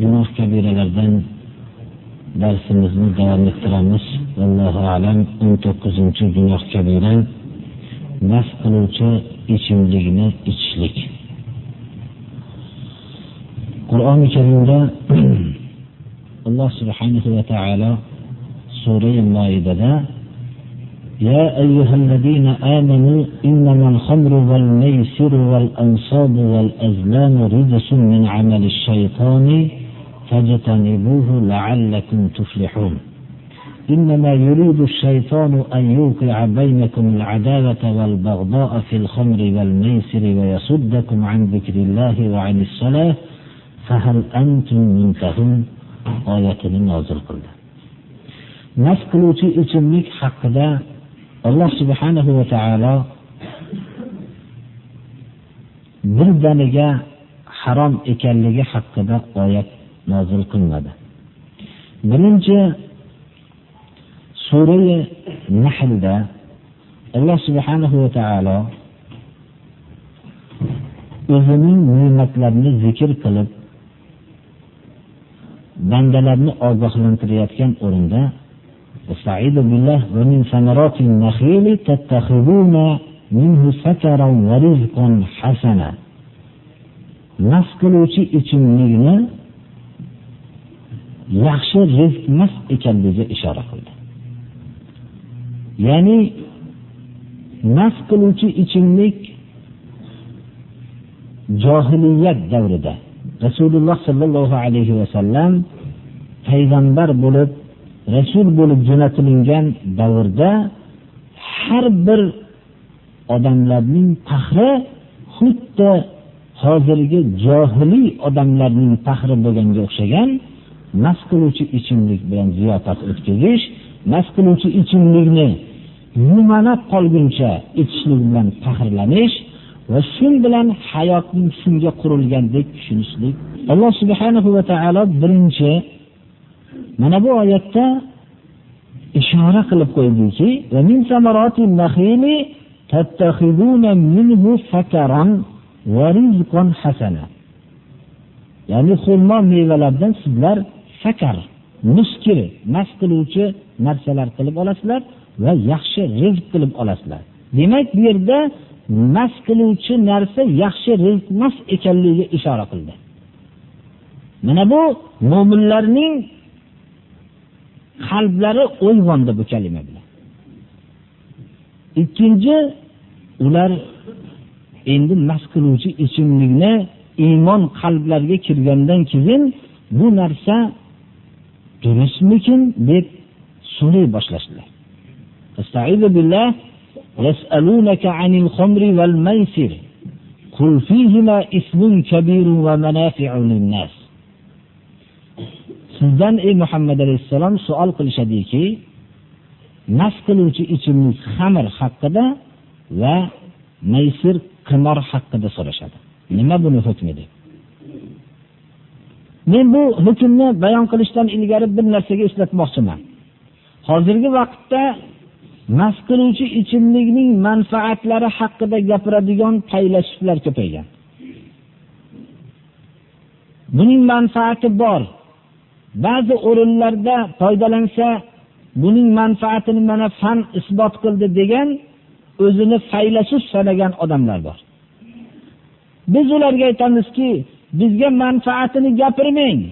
Gunoh kabiralardan darsimizni davom ettiramiz allohu alam o'n to'qqizinchi gunoh kabira mast qiluvchi ichimlikni ichishlik qur'oni karimda alloh subhanahu va taolo surai moidada يا أيها الذين آمنوا إنما الخمر والميسر والأنصاب والأزلام رجس من عمل الشيطان فاجتنبوه لعلكم تفلحون. إنما يريد الشيطان أن يوقع بينكم العداوة والبغضاء في الخمر والميسر ويصدكم عن ذكر الله وعن الصلاة فهل أنتم منتهون؟ آية نازل قلنا nas qiluvchi ichimlik haqida alloh subhanahu va taolo birdaniga harom ekanligi haqida oyat nozil qilmadi birinchi surai nahlda alloh subhanahu va taolo o'zining ne'matlarini zikr qilib bandalarni ogohlantirayotgan o'rinda استعيذ بالله ومن ثمرات النخيل تتخذون منه سكرا ورزقا حسنا nas qiluvchi ichimlikni yaxshi rizq emas ekanligiga ishora qildi. Ya'ni nas qiluvchi ichimlik johiliyat davrida rasululloh sollallohu alayhi vasallam payg'ambar bo'lib rasul bo'lib jo'natilingan davrda har bir odamlarning qahri xuddi hozirgi johiliy odamlarning qahri bo'lganga o'xshagan mast qiluvchi ichimlik bilan ziyofat o'tkazish mast qiluvchi ichimlikni yumalab qolguncha ichishlik bilan faxrlanish va shu bilan hayotning shunga qurilgandek tushunishlik. Alloh subhanahu va taolo birinchi mana bu oyatda ishora qilib qo'ydiki ya'ni xurmo mevalardan sizlar sakar muskir mast qiluvchi narsalar qilib olasizlar va yaxshi rizq qilib olasizlar. Demak bu yerda mast qiluvchi narsa yaxshi rizq emas ekanligiga ishora qildi. Mana bu mo'minlarning qalblari uyg'ondi bu kalima bilan. Ikkinchi ular endi mast qiluvchi ichimlikni iymon qalblariga kirgandan keyin bu narsa durustmikin deb so'ray boshlashdilar يسألونك عن الخمر والميسر قل فيهما إثم كبير ومنافع للناس sizdan ey muhammad alayhissalom savol qilishadiki nas qiluvchi ichimlik xamir haqida va maysir qimor haqida so'rashadi nima buni hukmi deb men bu hukmni bayon qilishdan ilgari bir narsaga eslatmoqchiman. Hozirgi vaqtda mast qiluvchi ichimlikning manfaatlari haqida gapiradigan faylasuflar ko'paygan. Buning manfaati bor. Ba'zi o'rinlarda foydalansa buning manfaatini mana fan isbot qildi degan o'zini faylasuf sanagan odamlar bor. Biz ularga aytamizki bizga manfaatini gapirmang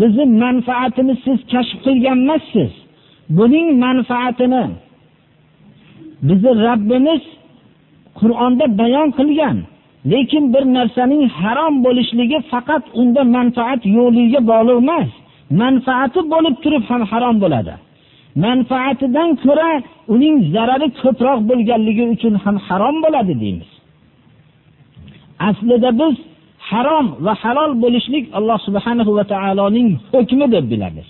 bizni manfaatini siz kashf qilgan emassiz buning manfaatini bizni Rabbimiz Qur'onda bayon qilgan. Lekin bir narsaning harom bo'lishligi faqat unda manfaat yo'liga bog'liq emas. Manfaati bo'lib turib ham harom bo'ladi. Manfaatidan ko'ra uning zarari ko'proq bo'lganligi uchun ham harom bo'ladi deymiz. Aslida biz harom va halol bo'lishlik alloh subhanahu va taoloning hukmi deb bilamiz.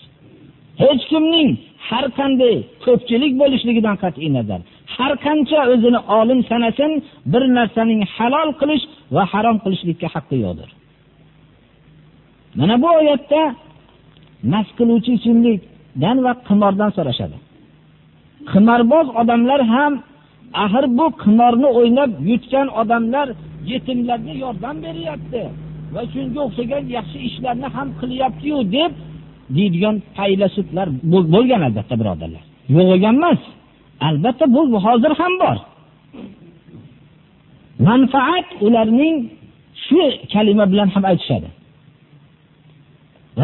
Hech kimning har qanday ko'pchilik bo'lishligidan qat'iy nazar. Har qancha o'zini olim sanasin bir narsaning halol qilish va harom qilishlikka haqqi yo'qdir. Mana bu oyatda mast qiluvchi ichimlikdan va qimordan so'rashadi. Qimorboz odamlar ham axir bu qimorni o'ynab yutgan odamlar yetimlarga yordam beryapti. Va shunga o'xshagan yaxshi ishlarni ham qilyaptiyu deb deydigan faylasuflar bo'lgan albatta birodarlar. Yo'q bo'lgan emas. Albatta bu hozir ham bor. Manfaat ularning shu kalima bilan ham aytishadi.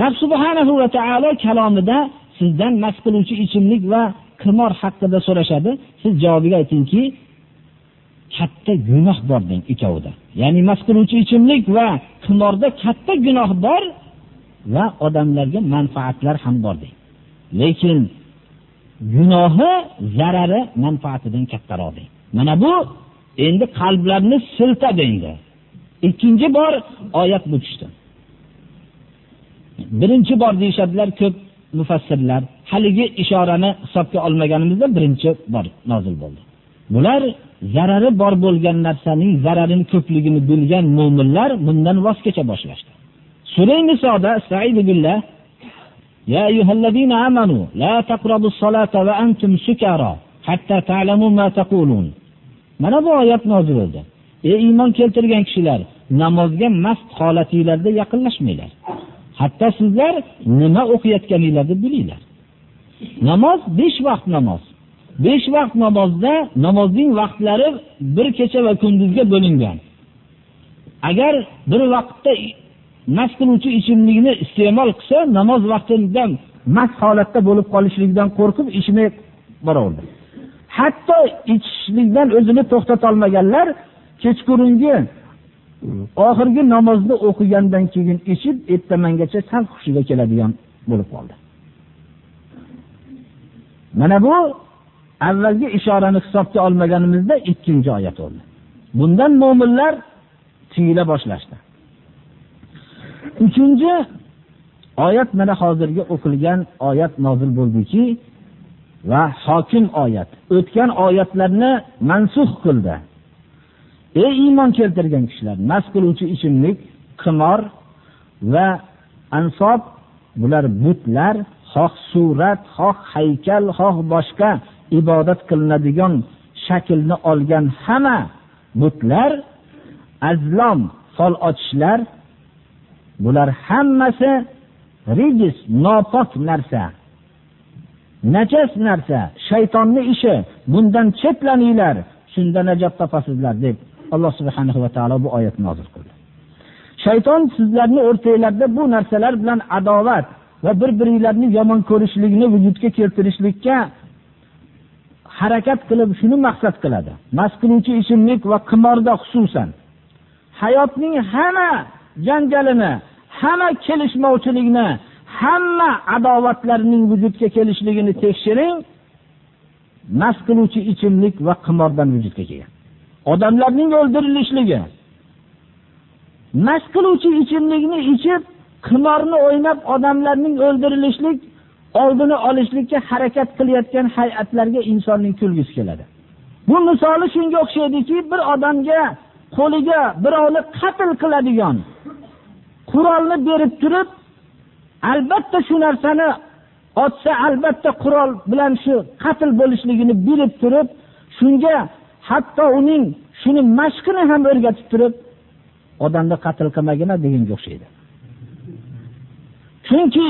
Rob subhanahu va taolo kalomida sizdan mast qiluvchi ichimlik va qimor haqida so'rashadi. Siz javobiga aytingki katta gunoh bor deng ikkovida ya'ni mast qiluvchi ichimlik va qimorda katta gunoh bor va odamlarga manfaatlar ham bor deng. Lekin gunohi zarari manfaatidan kattaroq deng. Mana bu endi qalblarni siltadi endi ikkinchi bor oyat bu tushdi. Birinchi bor deyishadilar ko'p mufassirlar. Haligi ishorani hisobga olmaganimizda birinchi bor nozil bo'ldi. Bular zarari bor bo'lgan narsaning zararini ko'pligini bilgan mo'minlar bundan voz kecha boshlashdi sura nisoda billah يا أيها الذين آمنوا لا تقربوا الصلاة وأنتم سكارى حتى تعلموا ما تقولون mana bu oyat nozil bo'ldi ey iymon keltirgan kishilar namozga mast holatinglarda yaqinlashmanglar hatto sizlar nima o'qiyotganinglarni bilinglar namoz besh vaqt namoz Besh vaqt namozda namozning vaqtlari bir kecha va kunduzga bo'lingan. Agar bir vaqtda mast qiluvchi ichimlikni iste'mol qilsa namoz vaqtidan mast holatda bo'lib qolishligidan qo'rqib ichmay boraverdi. Hatto ichishlikdan o'zini to'xtatolmaganlar kechqurungi oxirgi namozni o'qigandan keyin ichib ertamangacha sal hushiga keladigan bo'lib qoldi. Mana bu avvalgi ishorani hisobga olmaganimizda ikkinchi oyat bo'ldi bundan mo'minlar tiyila boshlashdi. Uchinchi oyat mana hozirgi o'qilgan oyat nozil bo'ldiki va hokim oyat. O'tgan oyatlarni mansux qildi. Ey iymon keltirgan kishilar mast qiluvchi ichimlik qimor va ansob bular butlar xoh surat xoh haykal xoh boshqa ibodat qilinadigan shaklni olgan hamma butlar azlom fol ochishlar bular hammasi rijis nopok narsa najas narsa shaytonni ishi bundan chetlaninglar shunda najot topasizlar deb alloh subhanahu va taolo bu oyatni nozil qildi. Shayton sizlarni o'rtanglarda bu narsalar bilan adovat va bir biringlarni yomon ko'rishlikni vujudga keltirishlikka harakat qilib shuni maqsad qiladi. Mast qiluvchi ichimlik va qimorda xususan. Hayotning hamma janjalini hamma kelishmovchilikni hamma adovatlarning vujudga kelishligini tekshiring mast qiluvchi ichimlik va qimordan vujudga kelgan. Odamlarning o'ldirilishligi. Mast qiluvchi ichimlikni ichib qimorni o'ynab odamlarning o'ldirilishlik oldini olishlikka harakat qilayotgan hay'atlarga insonning kulgisi keladi. Bu misoli shunga o'xshaydiki bir odamga qo'liga birovni qatl qiladigan qurolni berib turib albatta shu narsani otsa albatta qurol bilan shu qatl bo'lishligini bilib turib shunga hatto uning shuni mashqini ham o'rgatib turib odamni qatl qilmagina deganga o'xshaydi. Chunki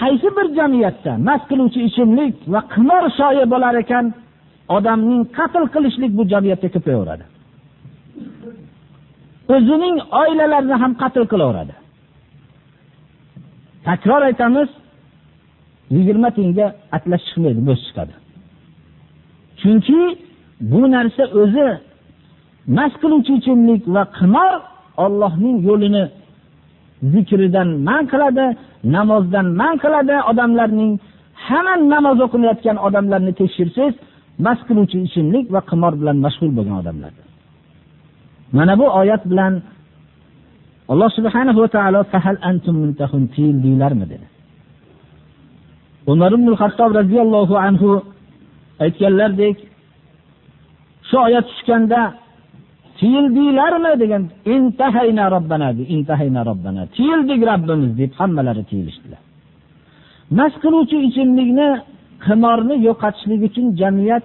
qaysi bir jamiyatda mast qiluvchi ichimlik va qimor shoyi bo'lar ekan odamning qatl qilishlik bu jamiyatda ko'payaveradi o'zining oilalarini ham qatl qilaveradi. Takror aytamiz yigirma tiyinga atlas chiqmaydi bo'z chiqadi. Chunki bu narsa o'zi mast qiluvchi ichimlik va qimor ollohning yo'lini zikridan man qiladi namozdan man qiladi odamlarning. Hamma namoz o'qimayotgan odamlarni tekshirsangiz mast qiluvchi ichimlik va qimor bilan mashg'ul bo'lgan odamlar. Mana bu oyat bilan alloh subhanahu va taolo fahal antum muntahun tiyildinglarmi dedi. Umar ibn hattob roziyallohu anhu aytganlardek shu oyat tushganda tiyildinglarmi degan intahayna robbana intahayna robbana tiyildik robbimiz deb hammalari tiyilishdilar mast qiluvchi ichimlikni qimorni yo'qotishlik uchun jamiyat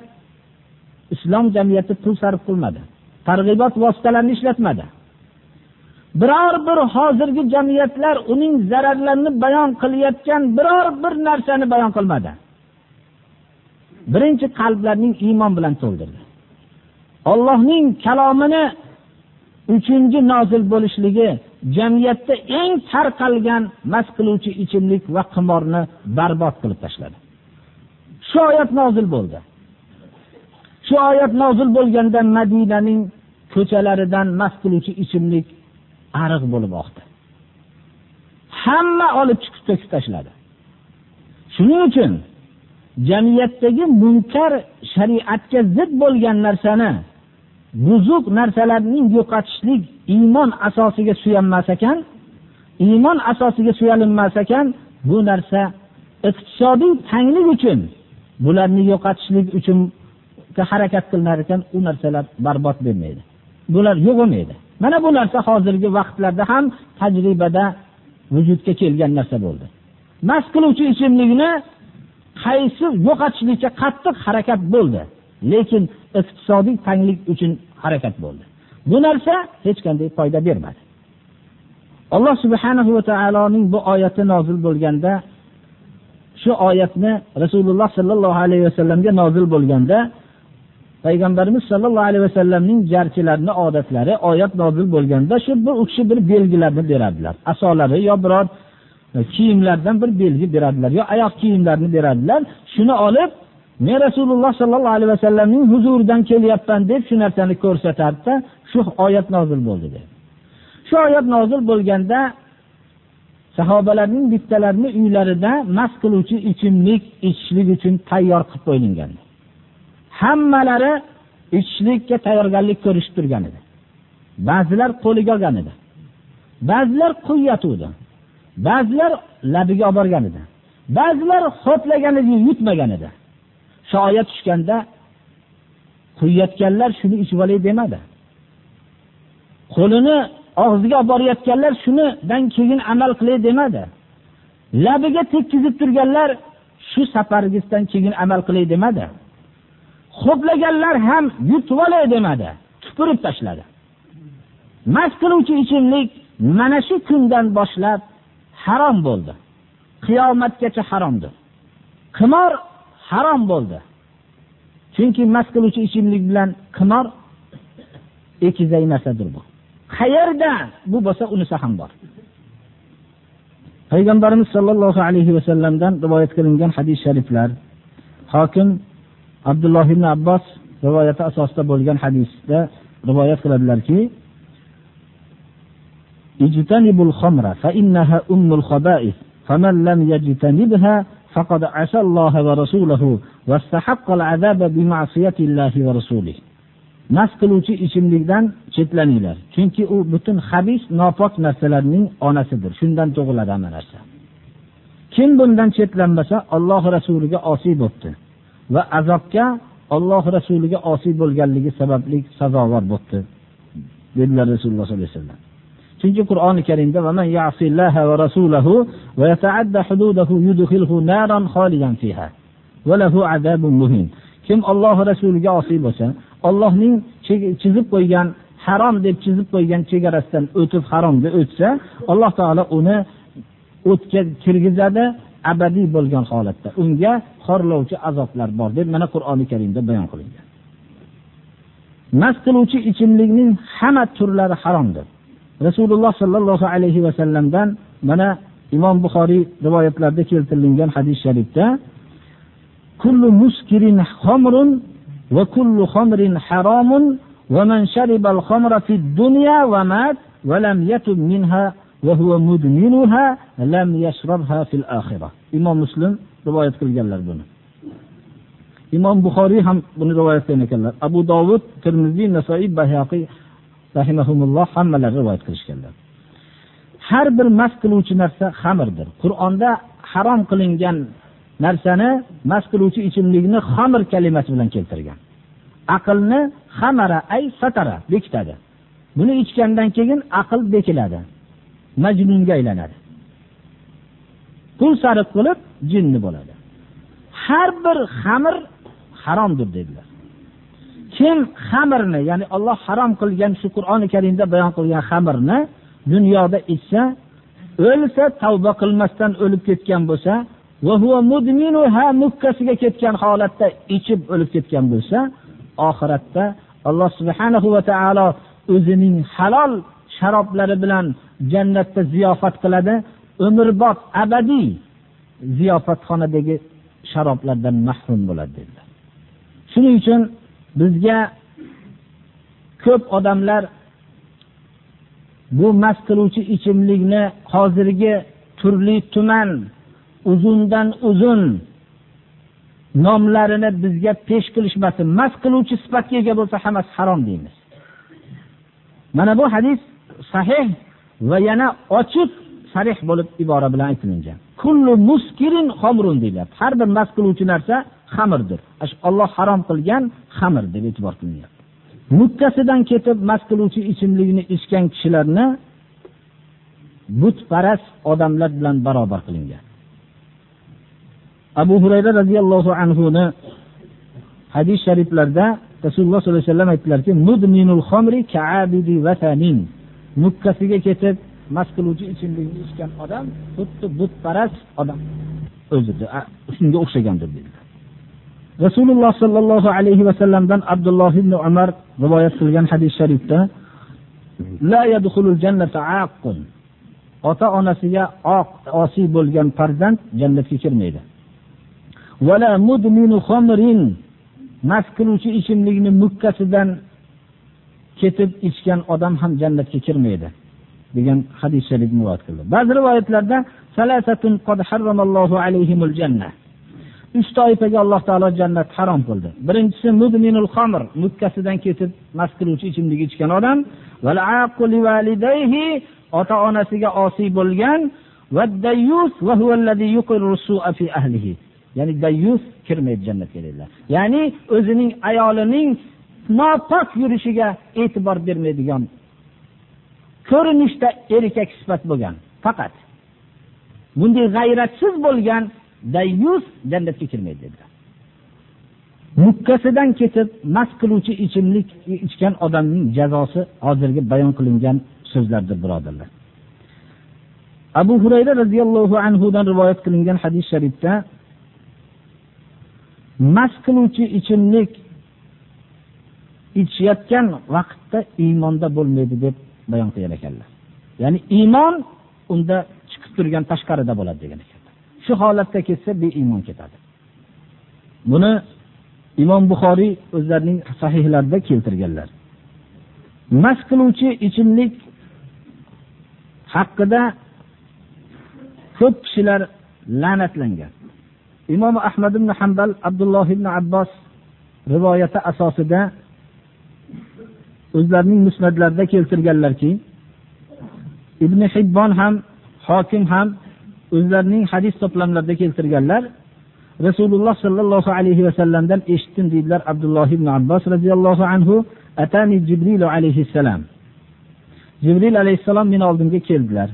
islom jamiyati pul sarf qilmadi. Targ'ibot vositalarini ishlatmadi. Biror bir hozirgi jamiyatlar uning zararlarini bayon qilayotgan biror bir narsani bayon qilmadi. Birinchi qalblarning iymon bilan to'ldirdi. Allohning kalomini uchinchi nozil bo'lishligi jamiyatda eng tarqalgan mast qiluvchi ichimlik va qimorni barbod qilib tashladi. Shu oyat nozil bo'ldi. Shu oyat nozil bo'lganda madinaning ko'chalaridan mast qiluvchi ichimlik ariq bo'lib oqdi. Hamma olib chiqib to'kib tashladi. Shuning uchun jamiyatdagi munkar shariatga zid bo'lgan narsani buzuq narsalarning yo'qotishlik iymon asosiga suyanmas ekan iymon asosiga suyalinmas ekan bu narsa iqtisodiy tanglik uchun bularni yo'qotishlik uchun harakat qilinar ekan u narsalar barbod bo'lmaydi. Bular yo'q bo'lmaydi. Mana bu narsa hozirgi vaqtlarda ham tajribada vujudga kelgan narsa bo'ldi. Mast qiluvchi ichimlikni qaysi yo'qotishlikka qattiq harakat bo'ldi? Lekin iqtisodiy tanglik uchun harakat bo'ldi. Bu narsa hech qanday foyda bermadi. Alloh subhanahu va taoloning bu oyati nozil bo'lganda shu oyatni rasululloh sollallohu alayhi vasallamga nozil bo'lganda payg'ambarimiz sollallohu alayhi vasallamning jarchilarini odatlari oyat nozil bo'lganda shu bir u kishi bir belgilarni beradilar. Asolari yo biror kiyimlardan bir belgi beradilar yo oyoq kiyimlarini beradilar. Shuni olib men rasululloh sollallohu alayhi vasallamning huzuridan kelyapman deb shu narsani ko'rsatardida shu oyat nozil bo'ldi dedi. Shu oyat nozil bo'lganda sahobalarning bittalarini uylarida mast qiluvchi ichimlik ichishlik uchun tayyor qilib qo'yilgan. Hammalari ichishlikka tayyorgarlik ko'rishib turgan edi. Ba'zilar qo'liga olgan edi. Ba'zilar quyatuvdi ba'zilar labiga olib borgan edi. Ba'zilar ho'plagan edi yutmagan edi. Soya tushganda quyayotganlar shuni ichib olay demadi. Qo'lini og'ziga olib borayotganlar shunidan keyin amal qilay demadi. Labiga tekkizib turganlar shu safargizdan keyin amal qilay demadi. Ho'plaganlar ham yutib olay demadi tupurib tashladi. Mast qiluvchi ichimlik mana shu kundan boshlab harom bo'ldi. Qiyomatgacha haromdir. Qimor harom bo'ldi chunki mast qiluvchi ichimlik bilan qimor ekizay narsadir bu qayerda bu bo'lsa unisi ham bor payg'ambarimiz sollallohu alayhi vasallamdan rivoyat qilingan hadis shariflar hokim abdulloh ibn abbos rivoyati asosida bo'lgan hadisda rivoyat qiladilarki اجتنبوا الخمر فإنها أم الخبائث فمن لم يجتنبها فقد عصى الله ورسوله واستحق العذاب بمعصية الله ورسوله mast qiluvchi ichimlikdan chetlaninglar chunki u butun habis nopok narsalarning onasidir shundan tug'iladi hamma narsa kim bundan chetlanmasa olloh rasuliga osiy bo'libdi va azobga olloh rasuliga osiy bo'lganligi sababli sazovor bo'libdi dedilar rasululloh sollallohu alayhi vasallam Chunki qur'oni karimda kim olloh rasuliga osiy bo'lsa ollohning chizib qo'ygan harom deb chizib qo'ygan chegarasidan o'tib haromga o'tsa alloh taolo uni o'tga kirgizadi abadiy bo'lgan holatda. Unga xorlovchi azoblar bor deb mana qur'oni karimda bayon qilingan. Mast qiluvchi ichimlikning hamma turlari haromdir. rasululloh sollallohu alayhi vasallamdan mana imom buxoriy rivoyatlarida keltirilgan hadis sharifda kullu muskirin xomrun va kullu xomrin haromun ومن شرب الخمر في الدنيا ومات ولم يتب منها وهو مدمنها لم يشربها في الآخرة imom muslim rivoyat qilganlar buni imom buxoriy ham buni rivoyat qilgan ekanlar abu dovud termiziy nasoiy bahaqiy rahimahumulloh hammalari rivoyat qilishganlar. Har bir mast qiluvchi narsa xamirdir. Qur'onda harom qilingan narsani mast qiluvchi ichimlikni xamir kalimasi bilan keltirgan. Aqlni hamara ay satara bekitadi buni ichgandan keyin aql bekiladi majnunga aylanadi. Pul sarf qilib jinni bo'ladi. Har bir xamir haromdir dedilar. Kim xamirni ya'ni olloh harom qilgan shu qur'oni karimda bayon qilgan xamirni dunyoda ichsa o'lsa tavba qilmasdan o'lib ketgan bo'lsa mukkasiga ketgan holatda ichib o'lib ketgan bo'lsa oxiratda alloh subhanahu va taolo o'zining halol sharoblari bilan jannatda ziyofat qiladi. Umrbod abadiy ziyofatxonadagi sharoblardan mahrum bo'ladi dedilar. Shuning uchun bizga ko'p odamlar bu mast qiluvchi ichimlikni hozirgi turli tuman uzundan uzun nomlarini bizga pesh qilishmasin mast qiluvchi sifatga ega bo'lsa hammasi harom deymiz. Mana bu hadis sahih va yana ochiq sarih bo'lib ibora bilan aytilingan kullu muskirin xomrun deylar. har bir mast qiluvchi narsa xamirdir olloh harom qilgan xamir deb e'tibor qilinyapti. Mukkasidan ketib mast qiluvchi ichimlikni ichgan kishilarni butparast odamlar bilan barobar qilingan. Abu hurayra roziyallohu anhuni hadis shariflarda rasululloh sollallohu alayhi vasallam aytdilarki mukkasiga ketib mast qiluvchi ichimlikni ichgan odam xuddi butparast odam. O'zidir shunga o'xshagandir dedilar. Rasululloh sollallohu alayhi vasallamdan abdulloh ibn umar rivoyat qilgan hadis sharifda ota onasiga oq osiy bo'lgan farzand jannatga kirmaydi. Mast qiluvchi ichimlikni mukkasidan ketib ichgan odam ham jannatga kirmaydi. Degan hadis sharifni rivoyat qildi. Ba'zi rivoyatlarda salasatun qad harramallohu alayhimul janna uch toifaga alloh taolo jannat harom qildi. Birinchisi mudminul xamr mukkasidan ketib mast qiluvchi ichimlik ichgan odam. Ota onasiga osiy bo'lgan. Ya'ni dayyus kirmaydi jannatga dedilar. Ya'ni o'zining ayolining nopok yurishiga e'tibor bermaydigan ko'rinishda erkak sifat bo'lgan. Faqat bunday g'ayratsiz bo'lgan dayyus jannatga kirmaydi dedilar. Mukkasidan ketib mast qiluvchi ichimlik ichgan odamning jazosi hozirgi bayon qilingan so'zlardir birodarlar. Abu hurayra roziyallohu anhudan rivoyat qilingan hadis sharifda mast qiluvchi ichimlik ichayotgan vaqtda iymonda bo'lmaydi deb bayon qilgan ekanlar. Ya'ni iymon unda chiqib turgan tashqarida bo'ladi degan ekanlar shu holatda ketsa beiymon ketadi. Buni imom buxoriy o'zlarining sahihlarida keltirganlar. Mast qiluvchi ichimlik haqida ko'p kishilar la'natlangan. Imom ahmad ibn hambal abdulloh ibn abbos rivoyati asosida o'zlarining musnatlarida keltirganlarki ibn hibbon ham hokim ham o'zlarining hadis to'plamlarida keltirganlar rasululloh sollallohu alayhi vasallamdan eshitdim deydilar abdulloh ibn abbos roziyallohu anhu atani jibril alayhissalom jibril alayhissalom meni oldimga keldilar.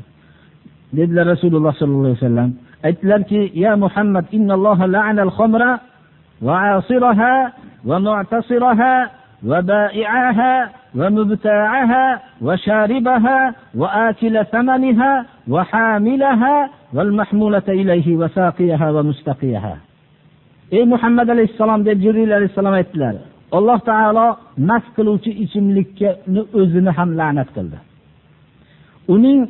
Dedilar rasululloh sollallohu alayhi vasallam aytdilarki ya muhammad innalloha la'anal khamra va asiraha va mu'tasiraha وبائعها ومبتاعها وشاربها وآكل ثمنها وحاملها والمحمولة إليه وساقيها ومستقيها ey muhammad alayhissalom deb jibril alayhissalom aytdilar alloh taolo mast qiluvchi ichimlikni o'zini ham la'nat qildi uning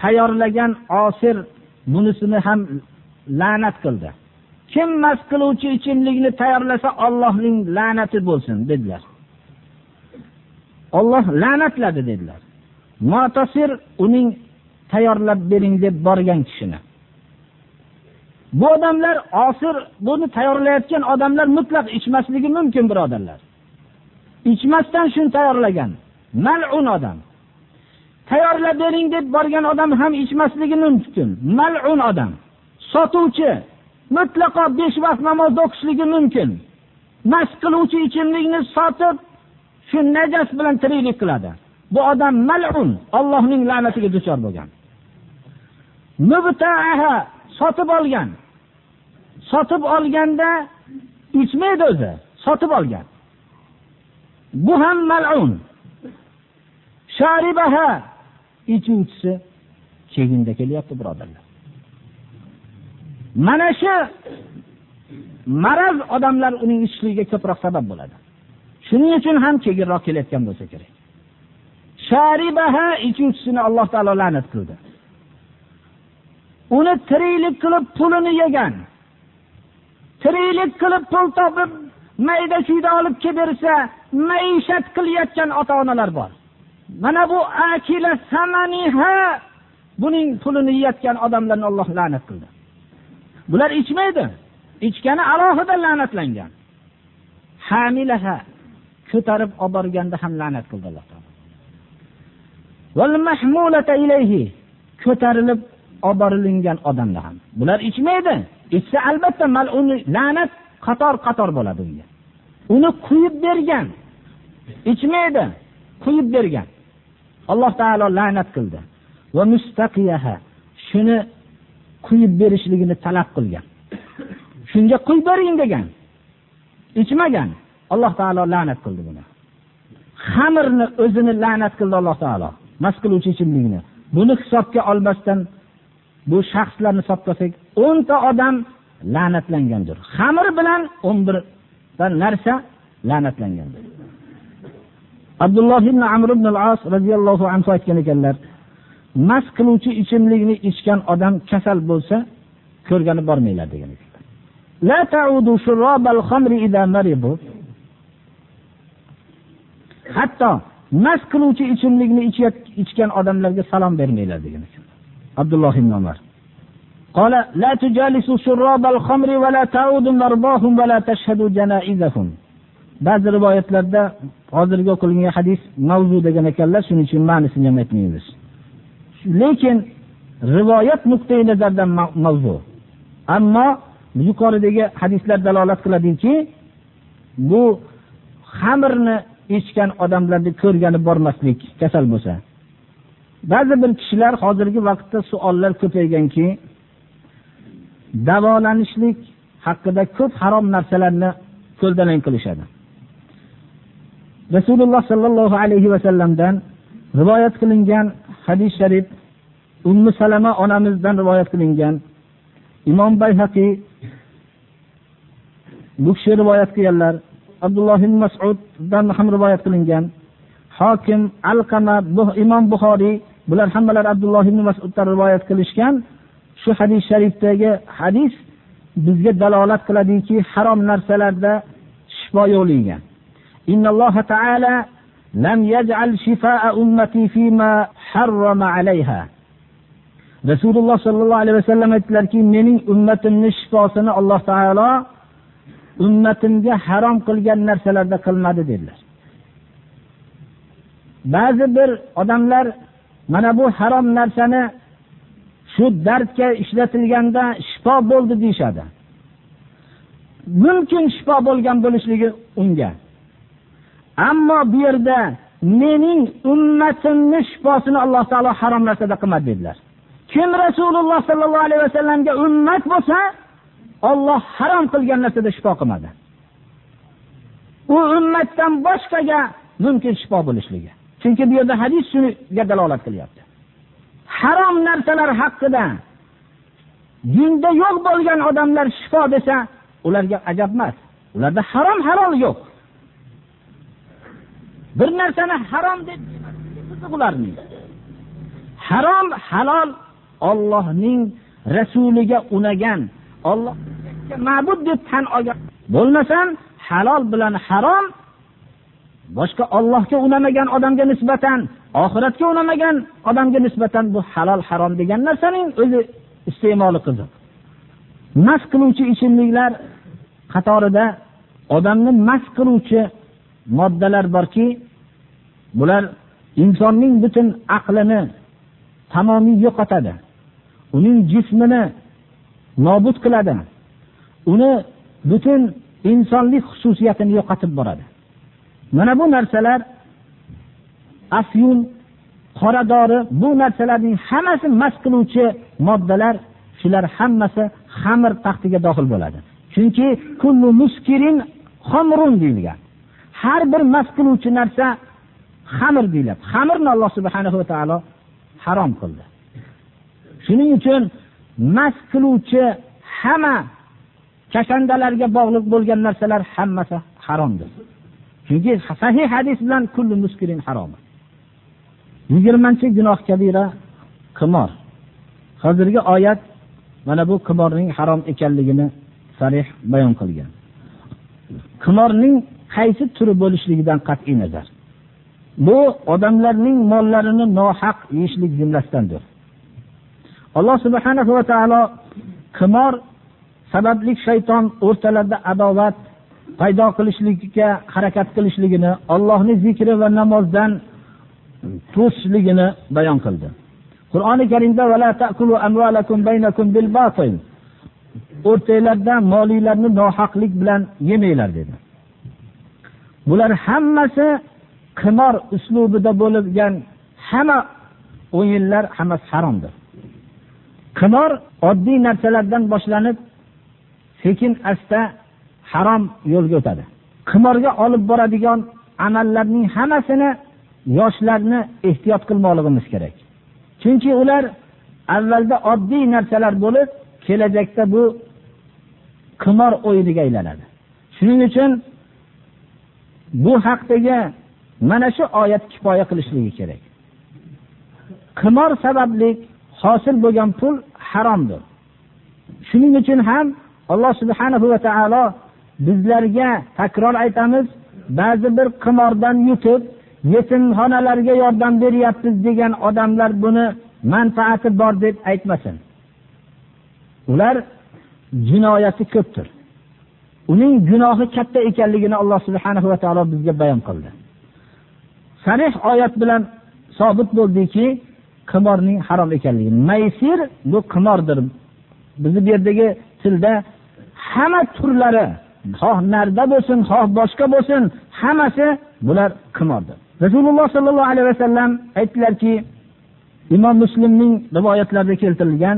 tayyorlagan osir bunisini ham la'nat qildi kim mast qiluvchi ichimlikni tayyorlasa ollohning la'nati bo'lsin dedilar Alloh la'natladi dedilar. Mu'tasir uning tayyorlab bering deb borgan kishini. Bu odamlar osir buni tayyorlayotgan odamlar mutlaq ichmasligi mumkin birodarlar. Ichmasdan shuni tayyorlagan malun odam. Tayyorlab bering deb borgan odam ham ichmasligi mumkin mal'un odam. Sotuvchi mutlaqo 5 vaqt namoz o'qishligi mumkin. Mast qiluvchi ichimlikni sotib shu najas bilan tiriklik qiladi. Bu odam mal'un Allohning la'natiga duchor bo'lgan. Sotib olgan. Sotib olganda ichmaydi o'zi sotib olgan. Bu ham mal'un. Sharibaha ichuvchisi cheginda kelyapti birodarlar. Mana shu maraz odamlar uning ichishligiga ko'proq sabab bo'ladi. Shuning uchun ham keyinroq kelayotgan bo'lsa kerak. Sharibaha ichuvchisini alloh taolo la'nat qildi. Uni tiriklik qilib pulini yegan tiriklik qilib pul topib mayda chuyda olib kelib bersa maishat qilayotgan ota onalar bor. Mana bu akila samaniha buning pulini yeyotgan odamlarni olloh la'nat qildi. Bular ichmaydi ichgani alohida la'natlangan. Hamilaha ko'tarib olib borganda ham la'nat qildi alloh taolo. Ko'tarilib olib borilingan odamlar ham. Bular ichmaydi. Ichsa albatta maluni la'nat qator qator bo'ladi unga. Uni quyib bergan ichmaydi quyib bergan. Alloh taolo la'nat qildi. Va mustaqiyaha shuni quyib berishligini talab qilgan. Shunga quyib bering degan. Ichmagan. Alloh taolo la'nat qildi buni. Xamirni o'zini la'nat qildi alloh taolo. Mast qiluvchi ichimlikni. Buni hisobga olmasdan bu shaxslarni hisobga olsak o'nta odam la'natlangandir. Xamir bilan o'n birta narsa la'natlangandir. Abdulloh ibn amr ibn al as roziyallohu anhu aytgan ekanlar mast qiluvchi ichimlikni ichgan odam kasal bo'lsa ko'rgani bormanglar degan ekanlar. hatto mast qiluvchi ichimlikni ichgan odamlarga salom bermanglar degan ekan abdulloh ibn umar قال لا تجالسوا شراب الخمر ولا تعودوا مرضاهم ولا تشهدوا جنائزهم ba'zi rivoyatlarda hozirgi o'qilgan hadis mavzu degan ekanlar shuning uchun ma'nisini ham aytmaymiz lekin rivoyat nuqtai nazaridan mavzu ammo yuqoridagi hadislar dalolat qiladiki bu xamirni ichgan odamlarni ko'rgani bormaslik kasal bo'lsa. Ba'zi bir kishilar hozirgi vaqtda suollar ko'payganki davolanishlik haqida ko'p harom narsalarni ko'ldalang qilishadi. Rasululloh sollallohu alayhi vasallamdan rivoyat qilingan hadis sharif ummu salama onamizdan rivoyat qilingan. Imom bayhaqiy bu kishi rivoyat qilganlar abdulloh ibn masuddan ham rivoyat qilingan hokim alqama imom buxoriy bular hammalari abdulloh ibn masuddan rivoyat qilishgan shu hadis sharifdagi hadis bizga dalolat qiladiki harom narsalarda shifo yo'qligiga إن الله تعالى لم يجعل شفاء أمتي فيما حرم عليها rasululloh sollallohu alayhi vasallam aytdilarki mening ummatimni shifosini alloh taolo ummatimga harom qilgan narsalarda qilmadi dedilar. Ba'zi bir odamlar mana bu harom narsani shu dardga ishlatilganda shifo bo'ldi deyishadi. Mumkin shifo bo'lgan bo'lishligi unga. Ammo bu yerda mening ummatimni shifosini alloh taolo harom narsada qilmadi dedilar. Kim rasululloh sollallohu alayhi vasallamga ummat bo'lsa Alloh harom qilgan narsada shifo qilmadi. U ummatdan boshqaga mumkin shifo bo'lishligi. Chunki bu yerda hadis shuniga dalolat qilyapti. Harom narsalar haqida dinda yo'q bo'lgan odamlar shifo desa ularga ajab emas. Ularda harom halol yo'q. Bir narsani harom deb ularning. Harom halol Allohning rasuliga unagan olloh ma'bud deb tan olgan. bo'lmasam halol bilan harom boshqa ollohga unamagan odamga nisbatan oxiratga unamagan odamga nisbatan bu halol harom degan narsaning o'zi iste'moli qiziq mast qiluvchi ichimliklar qatorida odamni mast qiluvchi moddalar borki bular insonning butun aqlini tamomiy yo'qotadi. Uning jismini nobud qiladi. Uni butun insonlik xususiyatini yo'qotib boradi. Mana bu narsalar afyun qora dori bu narsalarning hammasi mast qiluvchi moddalar shular hammasi xamir taxtiga dohil bo'ladi. Chunki kullu muskirin xomrun deyilgan. Har bir mast qiluvchi narsa xamir deyiladi. Xamirni alloh subhanahu va taolo harom qildi. Shuning uchun mast qiluvchi hamma kashandalarga bog'liq bo'lgan narsalar hammasi haromdir. Chunki sahih hadis bilan kullu muskirin harom. Yigirmanchi gunoh kabira qimor. Hozirgi oyat mana bu qimorning harom ekanligini sarih bayon qilgan. Qimorning qaysi turi bo'lishligidan qat'iy nazar. Bu odamlarning mollarini nohaq yeyishlik jumlasidandir. Alloh subhana va taolo qimor sababli shayton o'rtalarida adovat paydo qilishlikka harakat qilishligini ollohni zikri va namozdan to'sishligini bayon qildi. Qur'oni karimda o'rtanglarda moliylarni nohaqlik bilan yemanglar dedi. Bular hammasi qimor uslubida bo'lgan hamma o'yinlar hammasi haromdir. Qimor oddiy narsalardan boshlanib sekin asta harom yo'lga o'tadi. Qimorga olib boradigan amallarning hammasini yoshlarni ehtiyot qilmoqligimiz kerak. Chunki ular avvalda oddiy narsalar bo'lib kelajakda bu qimor o'yiniga aylanadi. Shuning uchun bu haqdagi mana shu oyat kifoya qilishligi kerak. Qimor sababli hosil bo'lgan pul haromdir shuning uchun ham alloh subhanahu va taolo bizlarga takror aytamiz ba'zi bir qimordan yutib yetimxonalarga yordam beryapmiz degan odamlar buni manfaati bor deb aytmasin. Ular jinoyati ko'pdir. Uning gunohi katta ekanligini alloh subhanahu va taolo bizga bayon qildi. Sarih oyat bilan sobit bo'ldiki qimorning harom ekanligi. Maysir bu qimordir. Bizni bu yerdagi tilda hamma turlari xoh narda bo'lsin xoh boshqa bo'lsin hammasi bular qimordir. Rasululloh sollallohu alayhi vasallam aytdilarki imom muslimning rivoyatlarida keltirilgan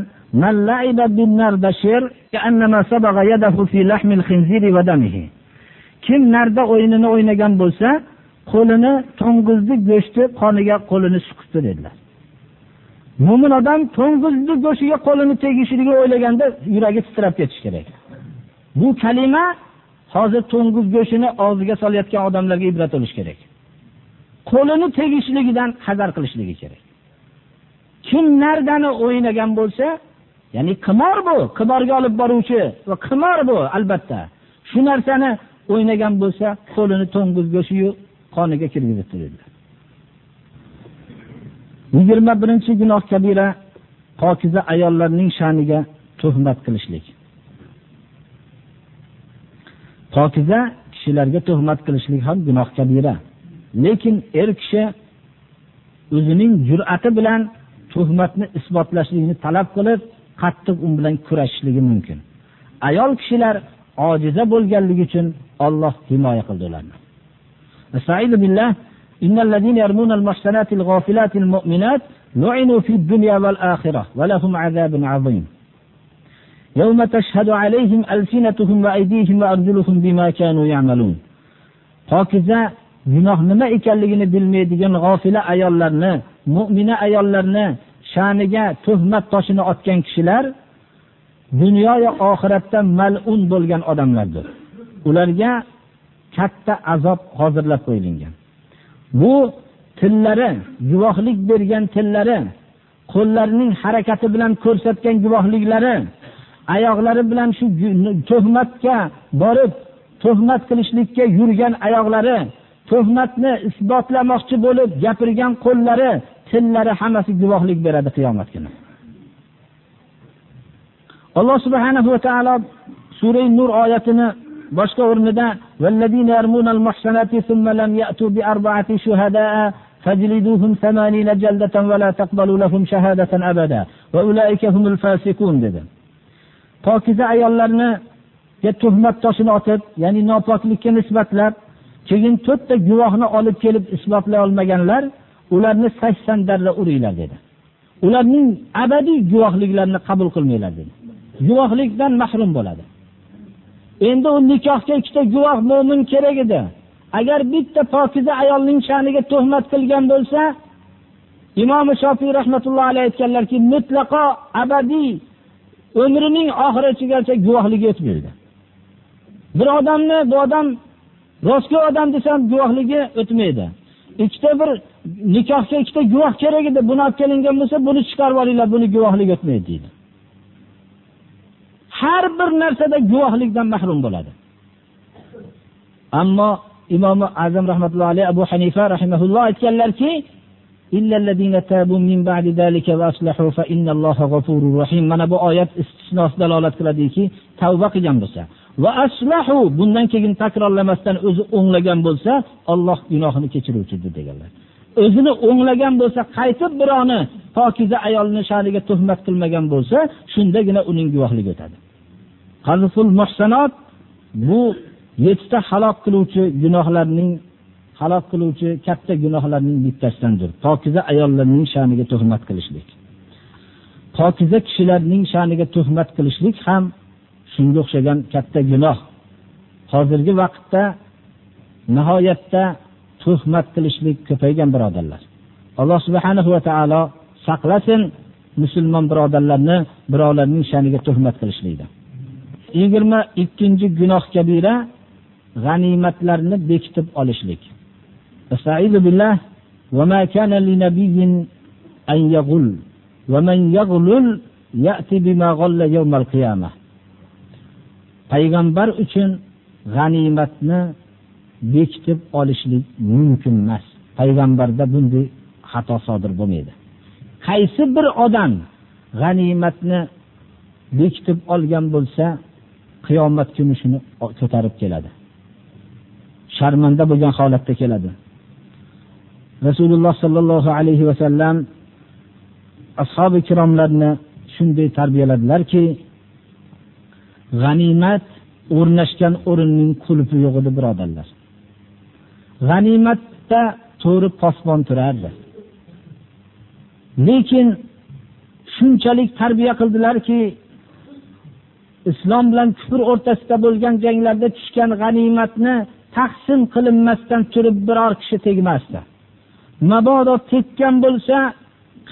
kim narda o'yinini o'ynagan bo'lsa qo'lini to'ng'izni go'shti qoniga qo'lini suqibdi dedilar. mo'min odam to'ng'izni go'shtiga qo'lini tegishligini o'ylaganda yuragi titrab ketishi kerak. Bu kalima hozir to'ng'iz go'shtini og'ziga solayotgan odamlarga ibrat bo'lishi kerak. Qo'lini tegishligidan hazar qilishligi kerak. Kim nardani o'ynagan bo'lsa ya'ni qimor bu qimorga olib boruvchi va qimor bu albatta. Shu narsani o'ynagan bo'lsa qo'lini to'ng'iz go'shtiyu qoniga kirgizib turadilar. 21 gunoh kabira pokiza ayollarning sha'niga tuhmat qilishlik. Pokiza kishilarga tuhmat qilishlik ham gunoh kabira. Lekin er kishi o'zining jur'ati bilan tuhmatni isbotlashlikni talab qilib, qattiq u bilan kurashishligi mumkin. Ayol kishilar ojiza bo'lganligi uchun Alloh himoya qildi ularni. Billah إن الذين يرمون المحسنات الغافلات المؤمنات لعنوا في الدنيا والآخرة ولهم عذاب عظيم يوم تشهد عليهم ألسنتهم وأيديهم وأرجلهم بما كانوا يعملون pokiza gunoh nima ekanligini bilmaydigan g'ofila ayollarni mo'mina ayollarni sha'niga tuhmat toshini otgan kishilar dunyoyu oxiratda mal'un bo'lgan odamlardir ularga katta azob hozirlab qo'yilgan Bu tillari guvohlik bergan tillari qo'llarining harakati bilan ko'rsatgan guvohliklari oyoqlari bilan shu tuhmatga borib tuhmat qilishlikka yurgan oyoqlari tuhmatni isbotlamoqchi bo'lib gapirgan qo'llari tillari hammasi guvohlik beradi qiyomat kuni. Alloh subhanahu va taolo sura nur oyatini boshqa o'rnida والذين يرمون المحصنات ثم لم يأتوا بأربعة شهداء فاجلدوهم ثمانين جلدة ولا تقبلوا لهم شهادة أبدا وأولئك هم الفاسقون dedi pokiza ayollarni tuhmat toshini otib ya'ni nopoklikka nisbatlab keyin to'rtta guvohni olib kelib isbotlay olmaganlar ularni sakson darra uringlar dedi ularning abadiy guvohliklarini qabul qilmanglar dedi guvohlikdan mahrum bo'ladi Endi u nikohga ikkita guvoh mo'min kerak edi. Agar bitta pokiza ayolning sha'niga tuhmat qilgan bo'lsa imom shofiy rahmatullohi alayhi aytganlarki mutlaqo abadiy umrining oxirigacha guvohlik o'tmaydi. Bir odamni bu odam rostgo'y odam desam guvohligi o'tmaydi. Ikkita bir nikohga ikkita guvoh kerak edi. Buni olib kelingan bo'lsa buni chiqarib olinglar buni guvohlik o'tmaydi deydi. Har bir narsada guvohlikdan mahrum bo'ladi. Ammo imomi azam rahmatullohi alayhi abu hanifa rahimaulloh aytganlarki mana bu oyat istisnosi dalolat qiladiki tavba qilgan bo'lsa va aslahu bundan keyin takrorlamasdan o'zi o'nglagan bo'lsa olloh gunohini kechiruvchidir deganlar. O'zini o'nglagan bo'lsa qaytib birovni pokiza ayolni sha'niga tuhmat qilmagan bo'lsa shundagina uning guvohligi o'tadi. Muhsanot bu yettita halok qiluvchi gunohlarning halok qiluvchi katta gunohlarning bittasidandir pokiza ayollarning sha'niga tuhmat qilishlik. Pokiza kishilarning sha'niga tuhmat qilishlik ham shunga o'xshagan katta gunoh. Hozirgi vaqtda nihoyatda tuhmat qilishlik ko'paygan birodarlar. Alloh subhanahu va taolo saqlasin musulmon birodarlarni birovlarning sha'niga tuhmat qilishlikdan. yigirma ikkinchi gunoh kabira g'animatlarni bekitib olishlik billah وما كان لنبي أن يغل ومن يغلل يأتي بما غل يوم القيامة payg'ambar uchun g'animatni bekitib olishlik mumkin emas payg'ambarda bunday xato sodir bo'lmaydi qaysi bir odam g'animatni bekitib olgan bo'lsa qiyomat kuni shuni ko'tarib keladi. Sharmanda bo'lgan holatda keladi. Rasululloh sollallohu alayhi vasallam ashobi ikromlarni shunday tarbiyaladilarki g'animat o'rnashgan o'rinning qulfi yo'q edi birodarlar. G'animatda to'ri posbon turardi. Lekin shunchalik tarbiya qildilarki islom bilan kufr o'rtasida bo'lgan janglarda tushgan g'animatni taqsim qilinmasdan turib biror kishi tegmasdi. Mabodo tekkan bo'lsa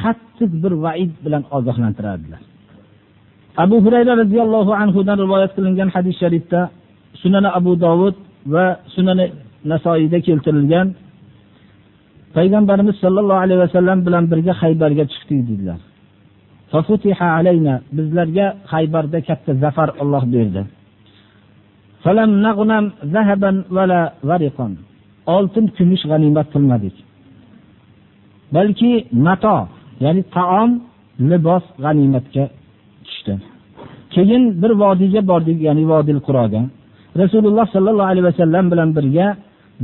qattiq bir vaid bilan ogohlantirardilar. Abu hurayra roziyallohu anhudan rivoyat qilingan hadis sharifda sunani abu dovud va sunani nasoiyda keltirilgan payg'ambarimiz sollallohu alayhi vasallam bilan birga haybarga chiqdik dedilar. Bizlarga haybarda katta zafar olloh berdi. oltin kumush g'animat qilmadik. Balki mato ya'ni taom libos g'animatga tushdi. Keyin bir vodiyga bordik ya'ni vodil quroga. Rasululloh sollallohu alayhi vasallam bilan birga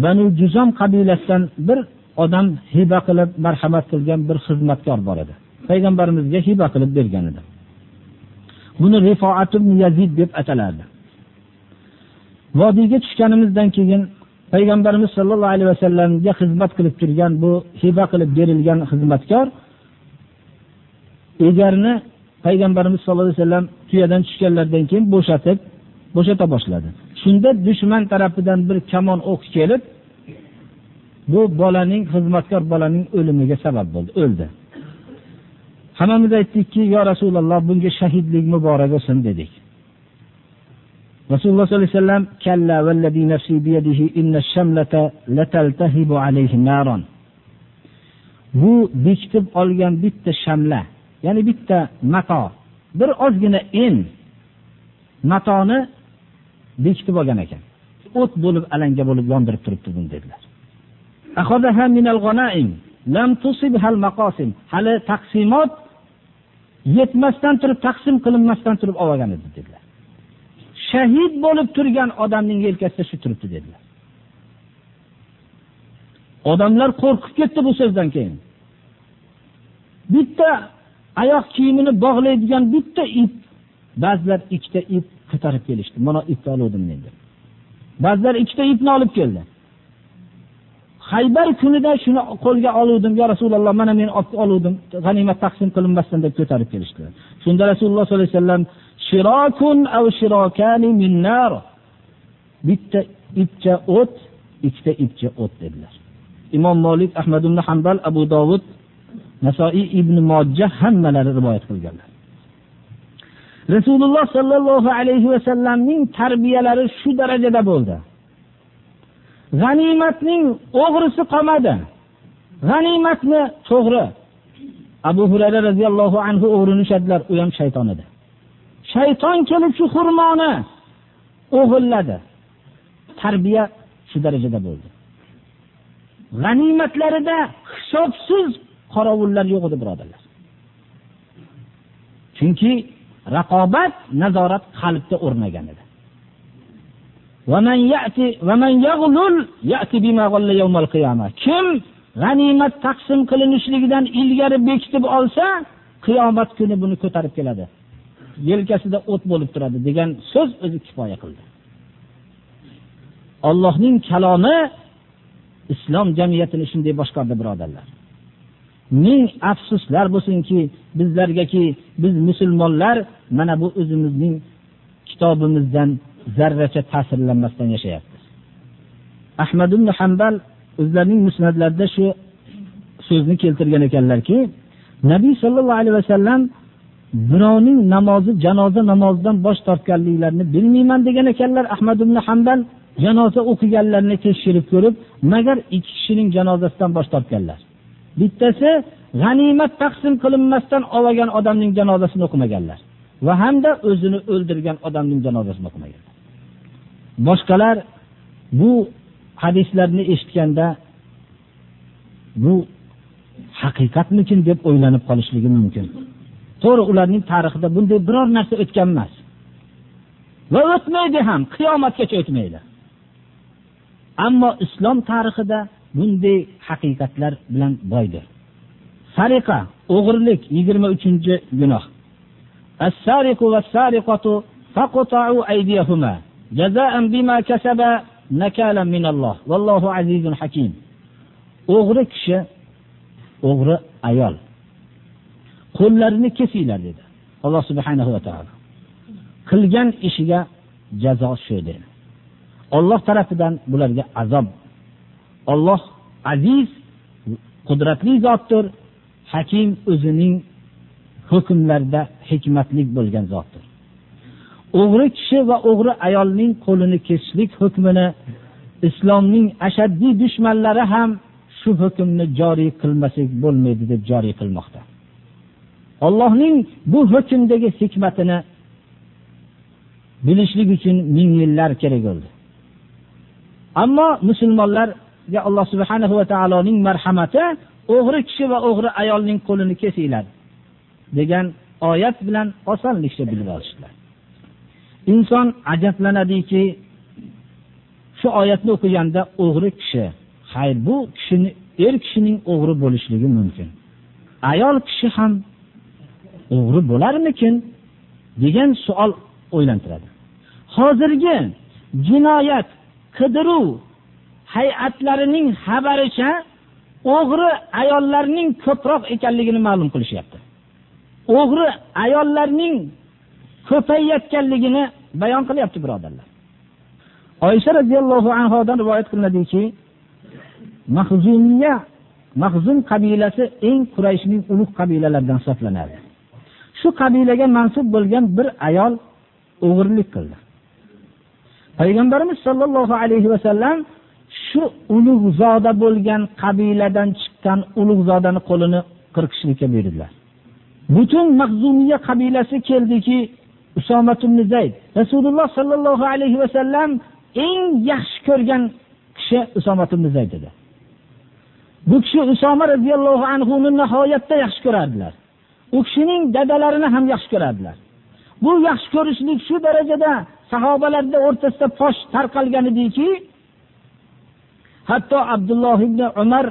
banu juzom qabilasidan bir odam hiba qilib marhamat qilgan bir xizmatkor bor edi. Payg'ambarimizga hiba qilib bergan edi. Buni rifoat yazid deb atalardi vodiyga tushganimizdan keyin payg'ambarimiz sollallohu alayhi vasallamga xizmat qilib turgan bu hiba qilib berilgan xizmatkor egarni payg'ambarimiz sollallohu alayhi vasallam tuyadan tushganlaridan keyin bo'shatib bo'shata boshladi. Shunda dushman tarafidan bir kamon o'q kelib bu bolaning xizmatkor bolaning o'limiga sabab bo'ldi o'ldi. Hammamiz aytdikki yo rasululloh bunga shahidlik muborak bo'lsin dedik. Rasululloh sollallohu alayhi vasallam kalla vallazi nafsi biyadihi inna shamlata lataltahibu alayhi naron bu bekitib olgan bitta shamla ya'ni bitta mato bir ozgina en matoni bekitib olgan ekan. O't bo'lib alanga bo'lib yondirib turibdi buni dedilar. Hali taqsimot yetmasdan turib taqsim qilinmasdan turib olgan edi dedilar. Shahid bo'lib turgan odamning yelkasida shu turibdi dedilar. Odamlar qo'rqib ketdi bu so'zdan keyin. Bitta oyoq kiyimini bog'laydigan bitta ip ba'zilar ikkita ip ko'tarib kelishdi. Mana ipni oluvdim men deb ba'zilar ikkita ipni olib keldi. Haybar kunida shuni qo'lga oluvdim. Yo rasululloh mana men oluvdim. G'animat taqsim qilinmasdan deb ko'tarib kelishdi. Shunda rasululloh sollallohu alayhi vasallam shirokun av shirokani min nar. Bitta ipcha o't ikkita ipcha o't dedilar. Imom molik ahmad ibn hambal abu dovud nasoiy ibn mojja hammalari rivoyat qilganlar. Rasululloh sollallohu alayhi vasallamning tarbiyalari shu darajada bo'ldi. G'animatning o'g'risi qolmadi. G'animatni to'g'ri. Abu hurayra roziyallohu anhu o'g'rini ushladilar. U ham shayton edi. Shayton kelib shu xurmoni o'g'irladi. Tarbiya shu darajada bo'ldi. G'animatlarida hisobsiz qorovullar yo'q edi birodarlar. Chunki raqobat nazorat qalbda o'rnagan edi. Kim g'animat taqsim qilinishligidan ilgari bekitib olsa qiyomat kuni buni ko'tarib keladi. Yelkasida o't bo'lib turadi degan so'z o'zi kifoya qildi. Allohning kalomi islom jamiyatini shunday boshqardi birodarlar. Ming afsuslar bo'lsinki bizlargaki biz musulmonlar mana bu o'zimizning kitobimizdan zarracha ta'sirlanmasdan yashayapmiz ahmad ibn hambal o'zlarining musnatlarida shu so'zni keltirgan ekanlarki nabiy sollallohu alayhi vasallam birovning namozi janoza namozidan bosh tortganliklarini bilmayman degan ekanlar. Ahmad ibn hambal janoza o'qiganlarni tekshirib ko'rib magar ikki kishining janozasidan bosh tortganlar. Bittasi g'animat taqsim qilinmasdan olgan odamning janozasini o'qimaganlar va hamda o'zini o'ldirgan odamning janozasini o'qimaganlar. Boshqalar bu hadislarni eshitganda bu haqiqatmikin deb o'ylanib qolishligi mumkin. To'g'ri ularning tarixida bunday biror narsa o'tgan emas va o'tmaydi ham qiyomatgacha o'tmaydi. Ammo islom tarixida bunday haqiqatlar bilan boydir. Sariqa o'g'irlik yigirma uchinchi gunoh. O'g'ri kishi o'g'ri ayol. Qo'llarini kesinglar dedi. Alloh subhanahu va taolo. Qilgan ishiga jazo shu dedi. Olloh tarafidan bularga azob. Olloh aziz qudratli zotdir. Hakim o'zining hukmlarida hikmatlik bo'lgan zotdir. O'g'ri kishi va o'g'ri ayolning qo'lini kesishlik hukmini islomning ashaddiy dushmanlari ham shu hukmni joriy qilmasak bo'lmaydi deb joriy qilmoqda. Allohning bu hukmdagi hikmatini bilishlik uchun ming yillar kerak bo'ldi. Ammo musulmonlarga alloh subhana va taoloning marhamati o'g'ri kishi va o'g'ri ayolning qo'lini kesinglar degan oyat bilan osonlikcha bilib olishdilar. Inson ajablanadiki shu oyatni o'qiganda o'g'ri kishi hayr bu kishini er kishining o'g'ri bo'lishligi mumkin. Ayol kishi ham o'g'ri bo'larmikin? degan savol o'ylantiradi. Hozirgi jinoyat qidiruv hay'atlarining xabaricha o'g'ri ayollarning ko'proq ekanligini ma'lum qilishyapti. O'g'ri ayollarning ko'payayotganligini bayon qilyapti birodarlar. Oysha roziyallohu anhodan rivoyat qilinadiki mahzumiya mahzum qabilasi eng qurayshning ulug' qabilalaridan hisoblanadi. Shu qabilaga mansub bo'lgan bir ayol o'g'irlik qildi. Payg'ambarimiz sollallohu alayhi vasallam shu ulug'zoda bo'lgan qabiladan chiqqan ulug'zodani qo'lini qirqishlikka buyurdilar. Butun mahzumiya qabilasi keldiki zayd. Rasululloh sollallohu alayhi vasallam eng yaxshi ko'rgan kishi usomat zayd edi. Bu kishi usoma roziyallohu anhuni nihoyatda yaxshi ko'rardilar. U kishining dadalarini ham yaxshi ko'rardilar. Bu yaxshi ko'rishlik shu darajada sahobalarni o'rtasida fosh tarqalgan ediki hatto abdulloh ibn umar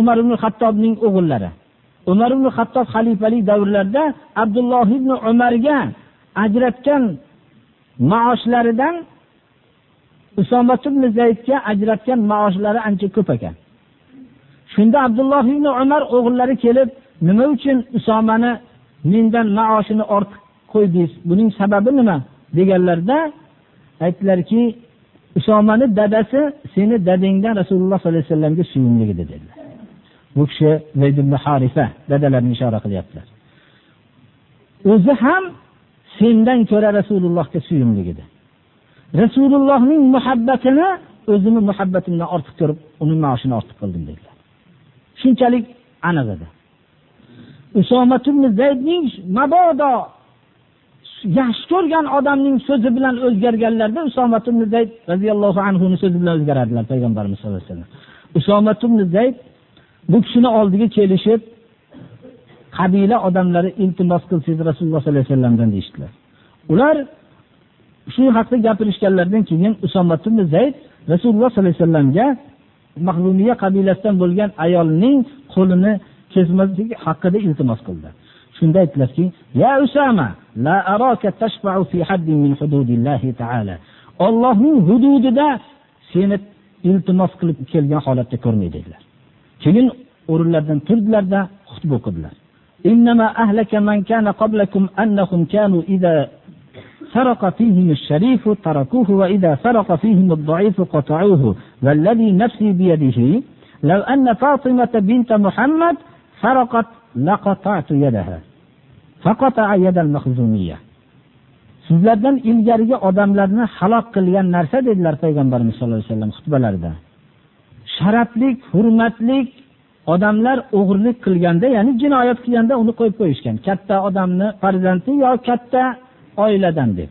umar ibn hattobning o'g'illari. Umar ibn hattob xalifalik davrlarida abdulloh ibn umarga ajratgan maoshlaridan usomat ibn zaydga ajratgan maoshlari ancha ko'p ekan. Shunda abdulloh ibn umar o'g'illari kelib nima uchun usomani mendan maoshini ortiq qo'ydingiz? Buning sababi nima? deganlarda aytdilarki usomani dadasi seni dadangdan rasululloh sollallohu alayhi vasallamga suyumli edi dedilar. Bu kishi zayd ibn harifa dadalarini ishora qilyaptilar. O'zi ham sendan ko'ra rasulullohga suyumli edi. Rasulullohning muhabbatini o'zini muhabbatimdan ortiq ko'rib uni maoshini ortiq qildim dedilar. Shunchalik aniq edi. Zaydning mabodo yaxshi ko'rgan odamning so'zi bilan o'zgarganlarda usomat zayd roziyallohu anhuni so'zi bilan o'zgarardilar payg'ambarimiz sallallohu alayhi vasallam. Usomat zayd bu kishini oldiga kelishib qabila odamlari iltimos qilsangiz rasululloh sollallohu alayhi vasallamdan deyishdilar. Ular shu haqda gapirishganlaridan keyin usomat zayd rasululloh sollallohu alayhi vasallamga mahlumiya qabilasidan bo'lgan ayolning qo'lini kesmaslik haqida iltimos qildi shunda aytdilarki ya usama la araka tashfa'u fi haddin min hududillahi ta'ala. Allohning hududida seni iltimos qilib kelgan holatda ko'rmay dedilar. Keyin o'rinlaridan turdilarda xutba o'qidilar. إنما أهلك من كان قبلكم أنهم كانوا إذا سرق فيهم الشريف تركوه وإذا سرق فيهم الضعيف قطعوه. والذي نفسي بيده لو أن فاطمة بنت محمد سرقت لقطعت يدها. فقطع يد المخزومية. sizlardan ilgarigi odamlarni halok qilgan narsa dedilar payg'ambarimiz sallallohu alayhi vasallam xutbalarida. Sharaflik hurmatlik odamlar o'g'irlik qilganda ya'ni jinoyat qilganda uni qo'yib qo'yishgan. Katta odamni farzandi yo katta oiladan deb.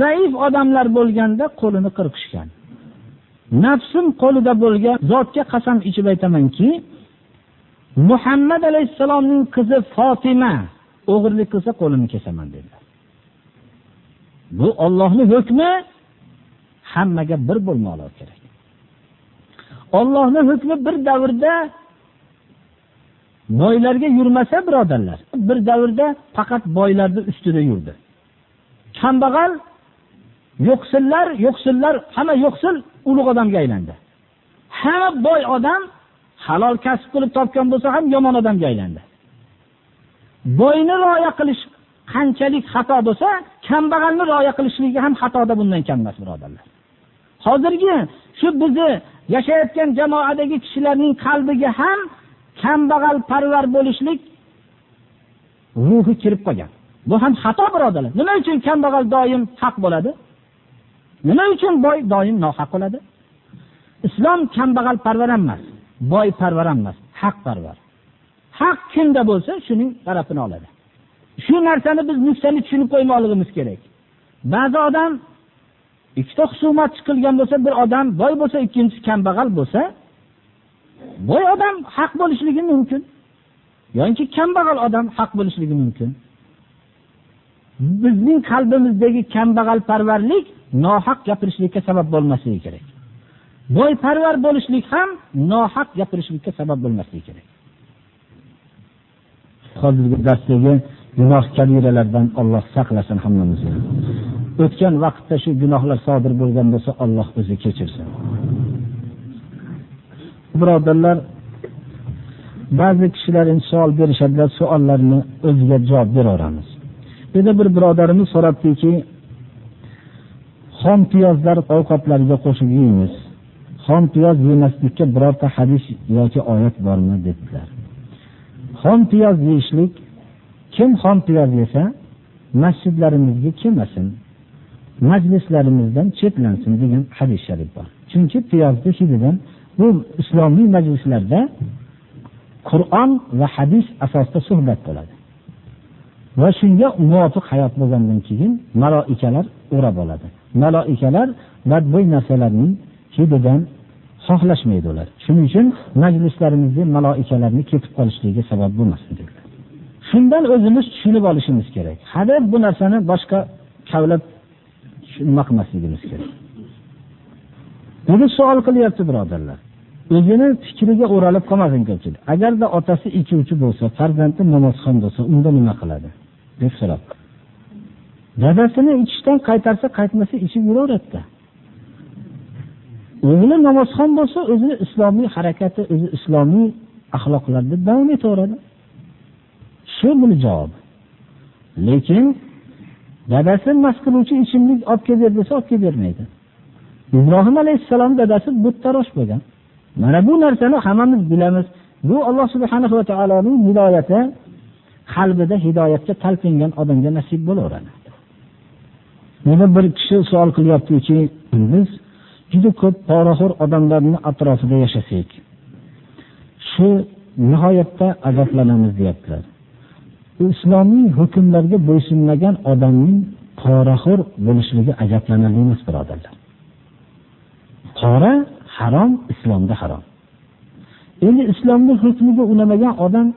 Zaif odamlar bo'lganda qo'lini qirqishgan. Nafsim qo'lida bo'lgan zotga qasam ichib aytamanki muhammad alayhissalomning qizi fotima o'g'irlik qilsa qo'lini kesaman dedilar bu ollohni hukmi hammaga bir bo'lmoqligi kerak. Ollohni hukmi bir davrda boylarga yurmasa birodarlar bir davrda faqat boylarni ustida yurdi. Kambag'al yo'qsillar yo'qsillar hamma yo'qsil ulug' odamga aylandi. Hamma boy odam halol kasb qilib topgan bo'lsa ham yomon odamga aylandi. Boyni rioya qilish qanchalik xato bo'lsa kambag'alni rioya qilishligi ham xatoda bundan kam emas birodarlar. Hozirgi shu bizni yashayotgan jamoadagi kishilarning qalbiga ham kambag'al parvar bo'lishlik ruhi kirib qolgan. Bu ham xato birodarlar nima uchun kambag'al doim haq bo'ladi? Nima uchun boy doim nohaq bo'ladi? Islom kambag'al parvar emas boy parvar emas haq parvar. Haq kimda bo'lsa shuning tarafini oladi. Shu narsani biz nuqtani tushunib qo'ymoqligimiz kerak. Ba'zi odam ikkita husumat chiqilgan bo'lsa bir odam boy bo'lsa ikkinchisi kambag'al bo'lsa boy odam haq bo'lishligi mumkin. Yoki kambag'al odam haq bo'lishligi mumkin. Bizning qalbimizdagi kambag'al parvarlik nohaq gapirishlikka sabab bo'lmasligi kerak. Boyparvar bo'lishlik ham nohaq gapirishlikka sabab bo'lmasligi kerak. Hozirgi darsdagi gunoh kabiralardan olloh saqlasin hammamizni. O'tgan vaqtda shu gunohlar sodir bo'lgan bo'lsa olloh o'zi kechirsin. Birodarlar ba'zi kishilar savol berishadilar savollarni o'ziga javob beraveramiz. Yana bir birodarimiz so'rabdiki xom piyozlar ovqatlariga qo'shib yeymiz. Xom piyoz yemaslikka birorta hadis yoki oyat bormi dedilar. Xom piyoz yeyishlik kim xom piyoz yesa masjidlarimizga kelmasin majlislarimizdan chetlansin degan hadis sharif bor. Chunki piyozni hididan bu islomiy majlislarda qur'on va hadis asosida suhbat bo'ladi. Va shunga muvofiq hayot bo'lgandan keyin maloikalar o'rab oladi. Maloikalar badbo'y narsalarning hididan xohlashmaydi ular. Shuning uchun majlislarimizda maloikalarni ketib qolishligiga sabab bo'lmasin dedilar. Shundan o'zimiz tushunib olishimiz kerak. Hadeb bu narsani boshqa kavlab nima qilmasligimiz kerak. Buni savol qilyapti birodarlar. O'zini fikriga o'ralib qolmasin ko'pchilik. Agarda otasi ichuvchi bo'lsa farzandi namozxon bo'lsa unda nima qiladi? deb so'rabdi dadasini ichishdan qaytarsa qaytmasa ichib yuraveradida o'g'li namozxon bo'lsa o'zini islomiy harakati o'zi islomiy axloqlarda davom etaveradi. Shu buni javobi lekin dadasi mast qiluvchi ichimlik olib kelib ber desa olib kelib bermaydi. Ibrohim alayhissalom dadasi buttarosh bo'lgan. Mana bu narsani hammamiz bilamiz. Bu alloh subhana va taoloning hidoyati qalbida hidoyatga talpingan odamga nasib bo'laveradi. Yana bir kishi savol qilyaptiki biz juda ko'p poraxo'r odamlarni atrofida yashasak shu nihoyatda azoblanamiz deyaptilar. Islomning hukmlariga bo'ysunmagan odamning poraxo'r bo'lishligi ajablanarli emas birodarlar. Qora harom islomda harom. Endi islomni hukmiga unamagan odam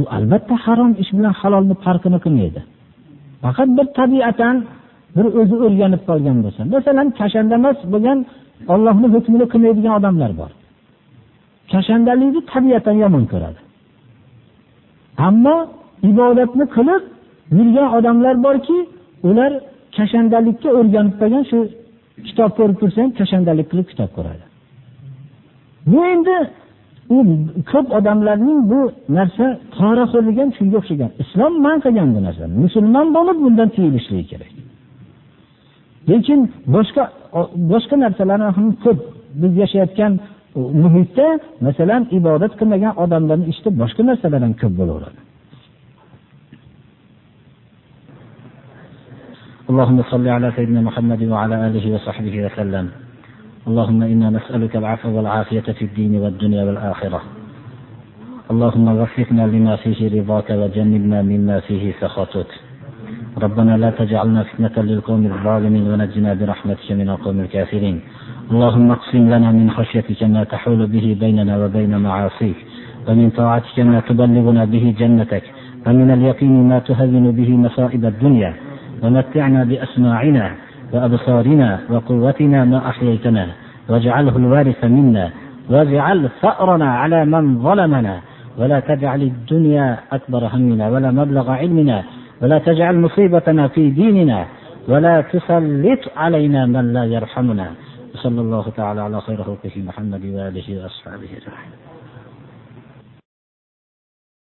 u albatta harom ish bilan halolni farqini qilmaydi. Faqat bir tabiatan bir o'zi o'rganib qolgan bo'lsa masalan kashandamas bo'lgan ollohni hukmini qilmaydigan odamlar bor. Kashandalikni tabiatan yomon ko'radi. Ammo ibodatni qilib yurgan odamlar borki ular kashandalikka o'rganib qolgan shu kitob ko'rib tursa ham kashandalik qilib kitob ko'radi. bu endi u ko'p odamlarning bu narsa poraxo'rlik ham shunga o'xshagan islom man qilgan bu narsani musulmon bo'lib bundan tiyilishligi kerak lekin boshqa boshqa narsalar ham ko'p biz yashayotgan muhitda masalan ibodat qilmagan odamlarni ichida boshqa narsalar ham ko'p bo'laveradi اللهم صل على سيدنا محمد وعلى اله وصحبه وسلم اللهم إنا نسألك العفو والعافية في الدين والدنيا والآخرة. اللهم وفقنا لما فيه رضاك وجنبنا مما فيه سخطك. ربنا لا تجعلنا فتنة للقوم الظالمين ونجنا برحمتك من القوم الكافرين. اللهم اقسم لنا من خشيتك ما تحول به بيننا وبين معاصيك. ومن طاعتك ما تبلغنا به جنتك. ومن اليقين ما تهون به مصائب الدنيا. ومتعنا بأسماعنا. وأبصارنا وقوتنا ما أحييتنا. واجعله الوارث منا. واجعل ثأرنا على من ظلمنا. ولا تجعل الدنيا أكبر همنا ولا مبلغ علمنا. ولا تجعل مصيبتنا في ديننا. ولا تسلط علينا من لا يرحمنا. وصلى الله تعالى على خير خلقه محمد وآله وأصحابه أجمعين.